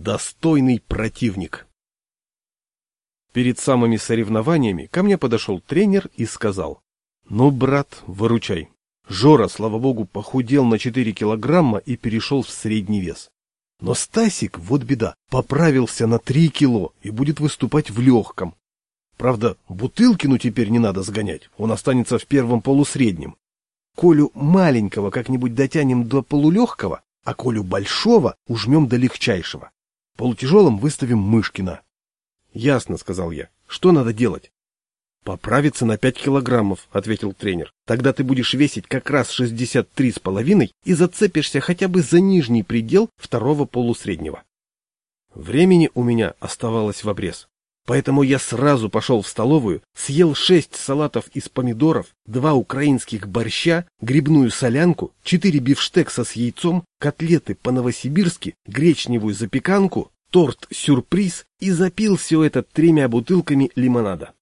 Достойный противник. Перед самыми соревнованиями ко мне подошел тренер и сказал, «Ну, брат, выручай. Жора, слава богу, похудел на 4 килограмма и перешел в средний вес. Но Стасик, вот беда, поправился на 3 кило и будет выступать в легком. Правда, Бутылкину теперь не надо сгонять, он останется в первом полусреднем. Колю маленького как-нибудь дотянем до полулегкого, а Колю большого ужмем до легчайшего. Полутяжелым выставим Мышкина. — Ясно, — сказал я. — Что надо делать? — Поправиться на пять килограммов, — ответил тренер. — Тогда ты будешь весить как раз шестьдесят три с половиной и зацепишься хотя бы за нижний предел второго полусреднего. Времени у меня оставалось в обрез. Поэтому я сразу пошел в столовую, съел шесть салатов из помидоров, два украинских борща, грибную солянку, четыре бифштекса с яйцом, котлеты по-новосибирски, гречневую запеканку, торт-сюрприз и запил все это тремя бутылками лимонада.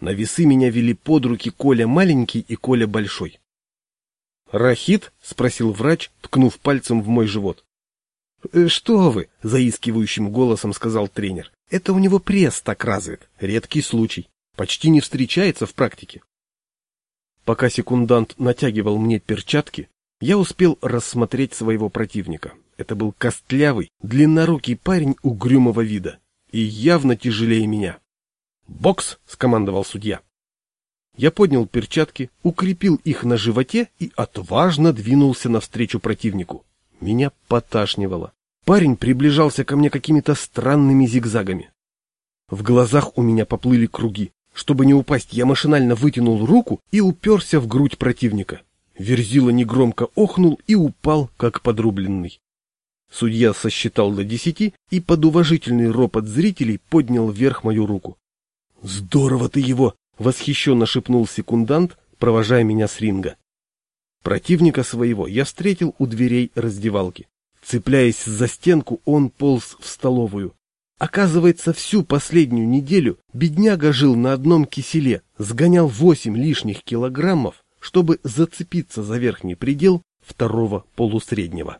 На весы меня вели под руки Коля маленький и Коля большой. «Рахит?» — спросил врач, ткнув пальцем в мой живот. «Э, «Что вы?» — заискивающим голосом сказал тренер. Это у него пресс так развит, редкий случай, почти не встречается в практике. Пока секундант натягивал мне перчатки, я успел рассмотреть своего противника. Это был костлявый, длиннорукий парень угрюмого вида и явно тяжелее меня. «Бокс!» — скомандовал судья. Я поднял перчатки, укрепил их на животе и отважно двинулся навстречу противнику. Меня поташнивало. Парень приближался ко мне какими-то странными зигзагами. В глазах у меня поплыли круги. Чтобы не упасть, я машинально вытянул руку и уперся в грудь противника. Верзила негромко охнул и упал, как подрубленный. Судья сосчитал до десяти и под уважительный ропот зрителей поднял вверх мою руку. «Здорово ты его!» — восхищенно шепнул секундант, провожая меня с ринга. Противника своего я встретил у дверей раздевалки. Цепляясь за стенку, он полз в столовую. Оказывается, всю последнюю неделю бедняга жил на одном киселе, сгонял восемь лишних килограммов, чтобы зацепиться за верхний предел второго полусреднего.